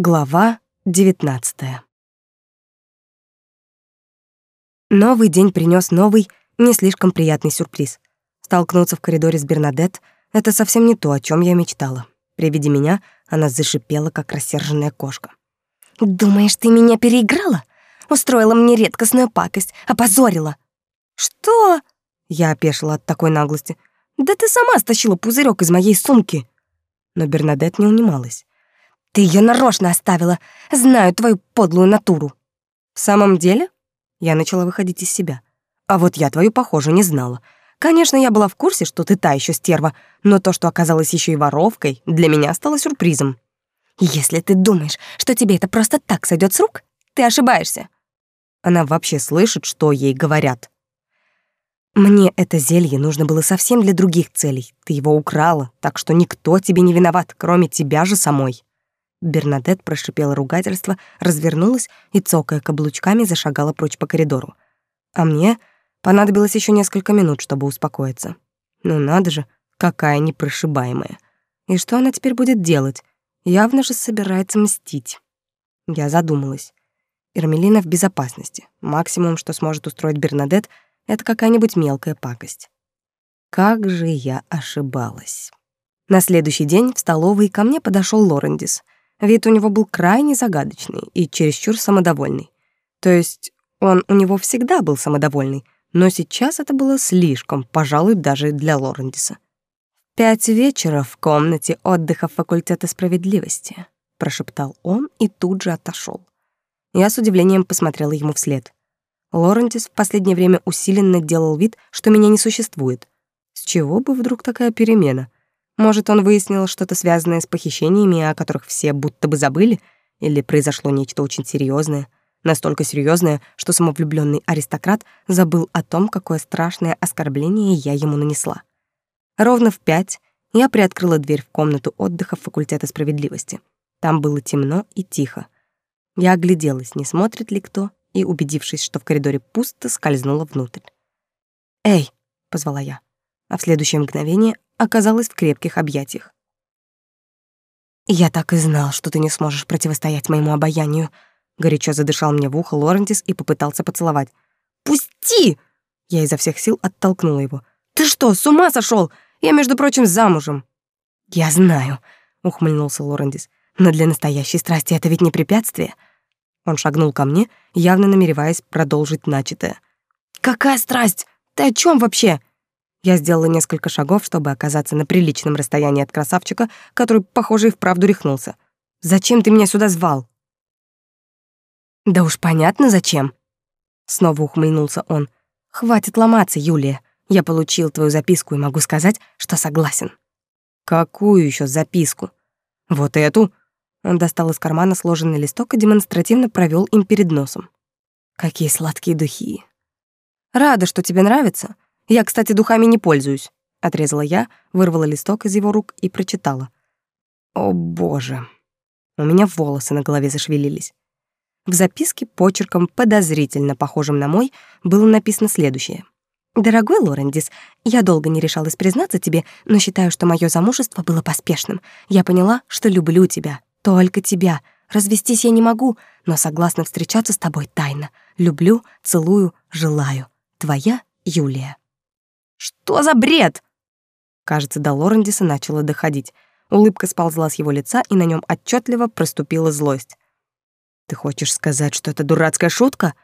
Глава 19. Новый день принес новый, не слишком приятный сюрприз. Столкнуться в коридоре с Бернадет — это совсем не то, о чем я мечтала. При виде меня она зашипела, как рассерженная кошка. «Думаешь, ты меня переиграла? Устроила мне редкостную пакость, опозорила». «Что?» — я опешила от такой наглости. «Да ты сама стащила пузырек из моей сумки». Но Бернадет не унималась. Ты ее нарочно оставила. Знаю твою подлую натуру. В самом деле? Я начала выходить из себя. А вот я твою, похоже, не знала. Конечно, я была в курсе, что ты та еще стерва, но то, что оказалось еще и воровкой, для меня стало сюрпризом. Если ты думаешь, что тебе это просто так сойдет с рук, ты ошибаешься. Она вообще слышит, что ей говорят. Мне это зелье нужно было совсем для других целей. Ты его украла, так что никто тебе не виноват, кроме тебя же самой. Бернадет прошипела ругательство, развернулась и, цокая каблучками, зашагала прочь по коридору. А мне понадобилось еще несколько минут, чтобы успокоиться. Ну надо же, какая непрошибаемая. И что она теперь будет делать? Явно же собирается мстить. Я задумалась. Эрмелина в безопасности. Максимум, что сможет устроить Бернадет, это какая-нибудь мелкая пакость. Как же я ошибалась. На следующий день в столовой ко мне подошел Лорендис — Вид у него был крайне загадочный и чересчур самодовольный. То есть он у него всегда был самодовольный, но сейчас это было слишком, пожалуй, даже для Лорендиса. «Пять вечера в комнате отдыха факультета справедливости», — прошептал он и тут же отошел. Я с удивлением посмотрела ему вслед. Лорендис в последнее время усиленно делал вид, что меня не существует. С чего бы вдруг такая перемена? Может, он выяснил что-то связанное с похищениями, о которых все будто бы забыли, или произошло нечто очень серьезное, настолько серьезное, что самовлюбленный аристократ забыл о том, какое страшное оскорбление я ему нанесла. Ровно в пять я приоткрыла дверь в комнату отдыха факультета справедливости. Там было темно и тихо. Я огляделась, не смотрит ли кто, и, убедившись, что в коридоре пусто, скользнула внутрь. «Эй!» — позвала я, а в следующее мгновение оказалась в крепких объятиях. «Я так и знал, что ты не сможешь противостоять моему обаянию», — горячо задышал мне в ухо Лорентис и попытался поцеловать. «Пусти!» Я изо всех сил оттолкнула его. «Ты что, с ума сошел? Я, между прочим, замужем». «Я знаю», — ухмыльнулся Лорендис. «Но для настоящей страсти это ведь не препятствие». Он шагнул ко мне, явно намереваясь продолжить начатое. «Какая страсть? Ты о чем вообще?» Я сделала несколько шагов, чтобы оказаться на приличном расстоянии от красавчика, который, похоже, и вправду рехнулся. «Зачем ты меня сюда звал?» «Да уж понятно, зачем». Снова ухмыльнулся он. «Хватит ломаться, Юлия. Я получил твою записку и могу сказать, что согласен». «Какую еще записку?» «Вот эту». Он достал из кармана сложенный листок и демонстративно провел им перед носом. «Какие сладкие духи». «Рада, что тебе нравится. Я, кстати, духами не пользуюсь, отрезала я, вырвала листок из его рук и прочитала. О, боже. У меня волосы на голове зашевелились. В записке почерком подозрительно похожим на мой было написано следующее: Дорогой Лорендис, я долго не решалась признаться тебе, но считаю, что мое замужество было поспешным. Я поняла, что люблю тебя, только тебя. Развестись я не могу, но согласна встречаться с тобой тайно. Люблю, целую, желаю. Твоя Юлия. Что за бред? Кажется, до Лорендиса начало доходить. Улыбка сползла с его лица, и на нем отчетливо проступила злость. Ты хочешь сказать, что это дурацкая шутка?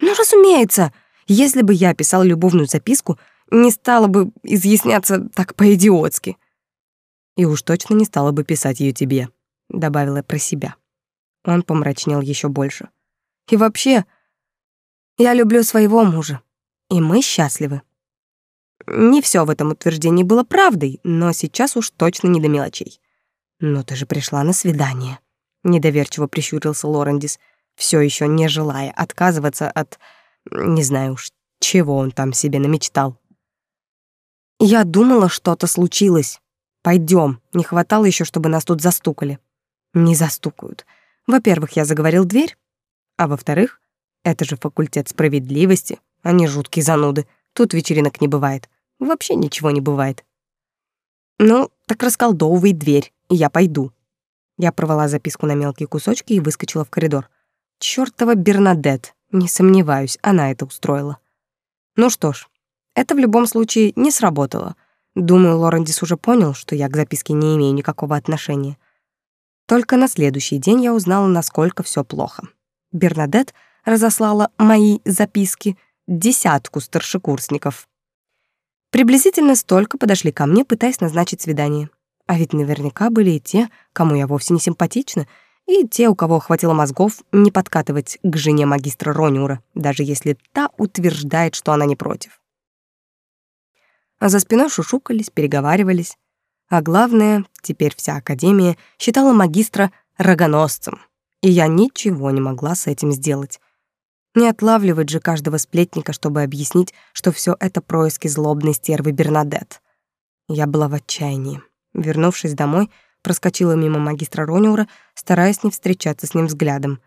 Ну, разумеется. Если бы я писал любовную записку, не стала бы изъясняться так по-идиотски. И уж точно не стала бы писать ее тебе, добавила про себя. Он помрачнел еще больше. И вообще, я люблю своего мужа, и мы счастливы. Не все в этом утверждении было правдой, но сейчас уж точно не до мелочей. «Но ты же пришла на свидание», — недоверчиво прищурился Лорендис, все еще не желая отказываться от... не знаю уж, чего он там себе намечтал. «Я думала, что-то случилось. Пойдем. Не хватало еще, чтобы нас тут застукали». «Не застукают. Во-первых, я заговорил дверь, а во-вторых, это же факультет справедливости, они жуткие зануды. Тут вечеринок не бывает. Вообще ничего не бывает. Ну, так расколдовывай дверь, и я пойду. Я порвала записку на мелкие кусочки и выскочила в коридор. Чёртова Бернадет, не сомневаюсь, она это устроила. Ну что ж, это в любом случае не сработало. Думаю, Лорендис уже понял, что я к записке не имею никакого отношения. Только на следующий день я узнала, насколько все плохо. Бернадет разослала мои записки десятку старшекурсников. Приблизительно столько подошли ко мне, пытаясь назначить свидание. А ведь наверняка были и те, кому я вовсе не симпатична, и те, у кого хватило мозгов не подкатывать к жене магистра Рониура, даже если та утверждает, что она не против. А за спиной шушукались, переговаривались. А главное, теперь вся академия считала магистра рогоносцем, и я ничего не могла с этим сделать. Не отлавливать же каждого сплетника, чтобы объяснить, что все это происки злобной стервы Бернадет. Я была в отчаянии. Вернувшись домой, проскочила мимо магистра Рониура, стараясь не встречаться с ним взглядом.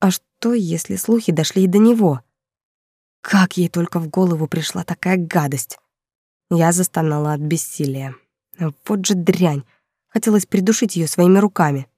А что, если слухи дошли и до него? Как ей только в голову пришла такая гадость? Я застонала от бессилия. Вот же дрянь. Хотелось придушить ее своими руками.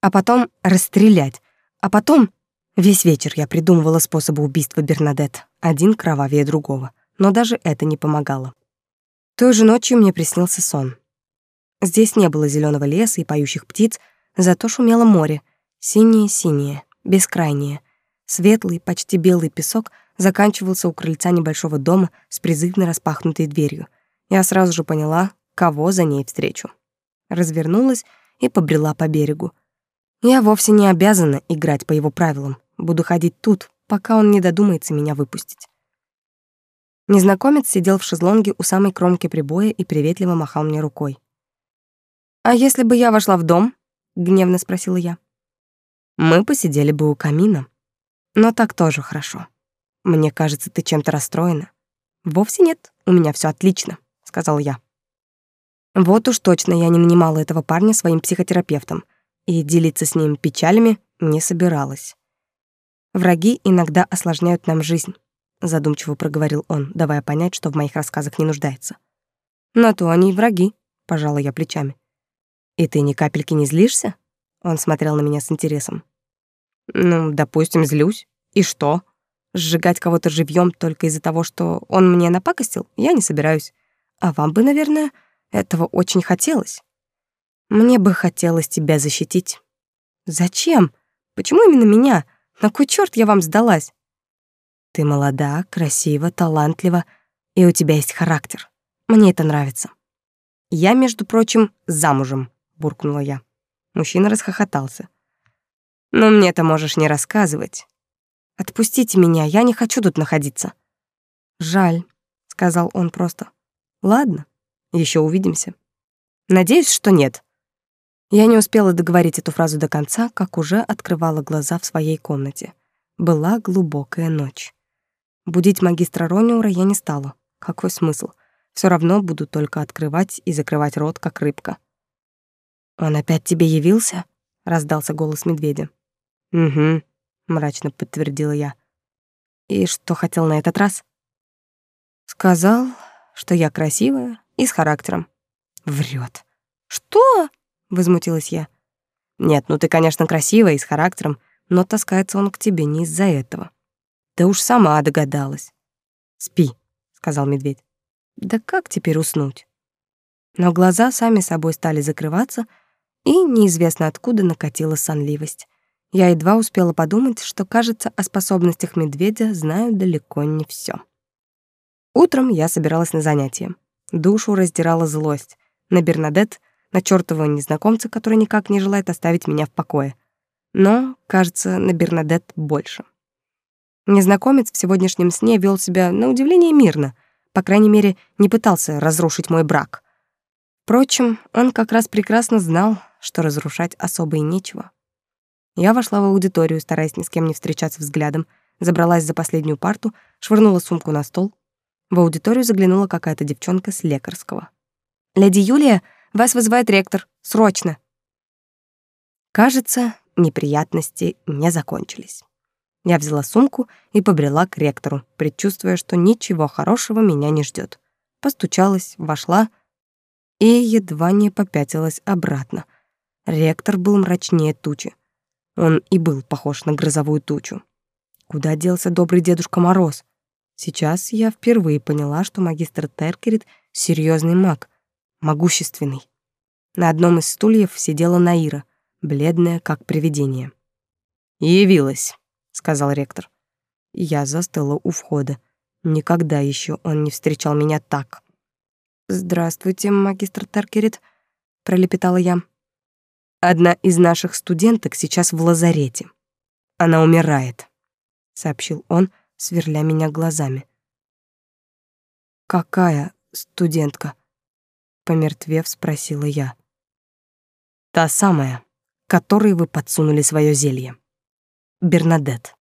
А потом расстрелять. А потом... Весь вечер я придумывала способы убийства Бернадет, один кровавее другого, но даже это не помогало. Той же ночью мне приснился сон. Здесь не было зеленого леса и поющих птиц, зато шумело море, синее-синее, бескрайнее. Светлый, почти белый песок заканчивался у крыльца небольшого дома с призывно распахнутой дверью. Я сразу же поняла, кого за ней встречу. Развернулась и побрела по берегу. Я вовсе не обязана играть по его правилам. Буду ходить тут, пока он не додумается меня выпустить. Незнакомец сидел в шезлонге у самой кромки прибоя и приветливо махал мне рукой. «А если бы я вошла в дом?» — гневно спросила я. «Мы посидели бы у камина. Но так тоже хорошо. Мне кажется, ты чем-то расстроена». «Вовсе нет, у меня все отлично», — сказал я. Вот уж точно я не нанимала этого парня своим психотерапевтом и делиться с ним печалями не собиралась. Враги иногда осложняют нам жизнь, задумчиво проговорил он, давая понять, что в моих рассказах не нуждается. На то они и враги, пожала я плечами. И ты ни капельки не злишься? Он смотрел на меня с интересом. Ну, допустим, злюсь. И что? Сжигать кого-то живьем только из-за того, что он мне напакостил, я не собираюсь. А вам бы, наверное, этого очень хотелось. Мне бы хотелось тебя защитить. Зачем? Почему именно меня? На кой черт я вам сдалась? Ты молода, красива, талантлива, и у тебя есть характер. Мне это нравится. Я, между прочим, замужем, буркнула я. Мужчина расхохотался. Но мне это можешь не рассказывать. Отпустите меня, я не хочу тут находиться. Жаль, сказал он просто. Ладно, еще увидимся. Надеюсь, что нет. Я не успела договорить эту фразу до конца, как уже открывала глаза в своей комнате. Была глубокая ночь. Будить магистра Рониура я не стала. Какой смысл? Все равно буду только открывать и закрывать рот, как рыбка. «Он опять тебе явился?» — раздался голос медведя. «Угу», — мрачно подтвердила я. «И что хотел на этот раз?» «Сказал, что я красивая, и с характером. Врет. Что? Возмутилась я. Нет, ну ты, конечно, красивая и с характером, но таскается он к тебе не из-за этого. Да уж сама догадалась. Спи, сказал медведь. Да как теперь уснуть? Но глаза сами собой стали закрываться, и неизвестно откуда накатила сонливость. Я едва успела подумать, что, кажется, о способностях медведя знаю далеко не все. Утром я собиралась на занятия. Душу раздирала злость. На Бернадет, на чёртова незнакомца, который никак не желает оставить меня в покое. Но, кажется, на Бернадет больше. Незнакомец в сегодняшнем сне вел себя на удивление мирно, по крайней мере, не пытался разрушить мой брак. Впрочем, он как раз прекрасно знал, что разрушать особо и нечего. Я вошла в аудиторию, стараясь ни с кем не встречаться взглядом, забралась за последнюю парту, швырнула сумку на стол, в аудиторию заглянула какая-то девчонка с лекарского. «Леди Юлия, вас вызывает ректор. Срочно!» Кажется, неприятности не закончились. Я взяла сумку и побрела к ректору, предчувствуя, что ничего хорошего меня не ждет. Постучалась, вошла и едва не попятилась обратно. Ректор был мрачнее тучи. Он и был похож на грозовую тучу. Куда делся добрый дедушка Мороз? Сейчас я впервые поняла, что магистр Теркерит — серьезный маг, могущественный. На одном из стульев сидела Наира, бледная, как привидение. «Явилась», — сказал ректор. Я застыла у входа. Никогда еще он не встречал меня так. «Здравствуйте, магистр Теркерит», — пролепетала я. «Одна из наших студенток сейчас в лазарете. Она умирает», — сообщил он, сверля меня глазами. «Какая студентка?» — помертвев, спросила я. «Та самая, которой вы подсунули свое зелье. Бернадет».